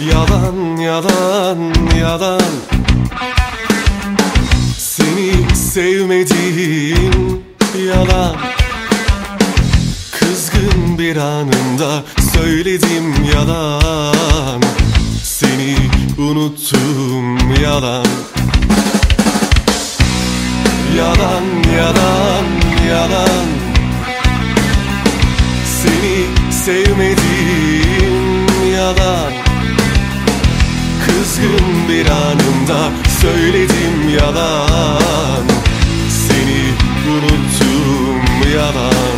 yalan Seni sevmediğim yalan. Kızgın bir anında söyledim yalan. Seni unuttum yalan. Yalan yalan yalan bir anında söyledim yalan. Seni unuttum yalan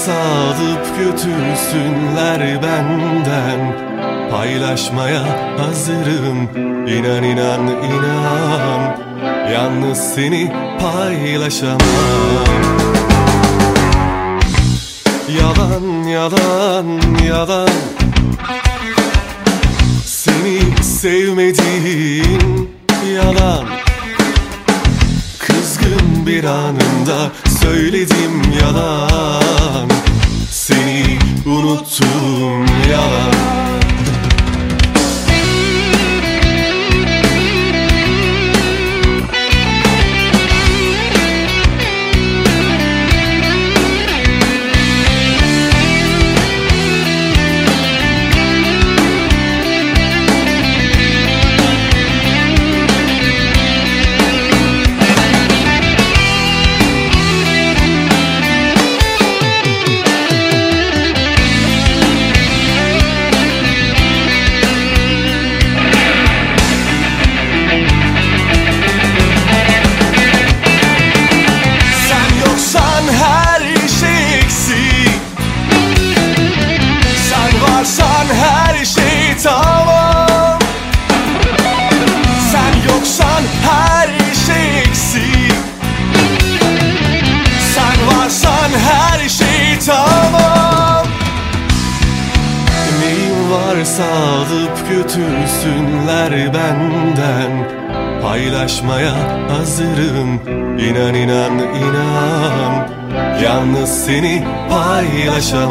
Neyim varsa alıp götürsünler benden. Paylaşmaya hazırım İnan inan inan. Yalnız seni paylaşamam. Yalan yalan yalan. Seni sevmediğim yalan. Kızgın bir anında söyledim yalan unuttum yalan varsa alıp götürsünler benden. Paylaşmaya hazırım İnan inan inan. Yalnız seni paylaşamam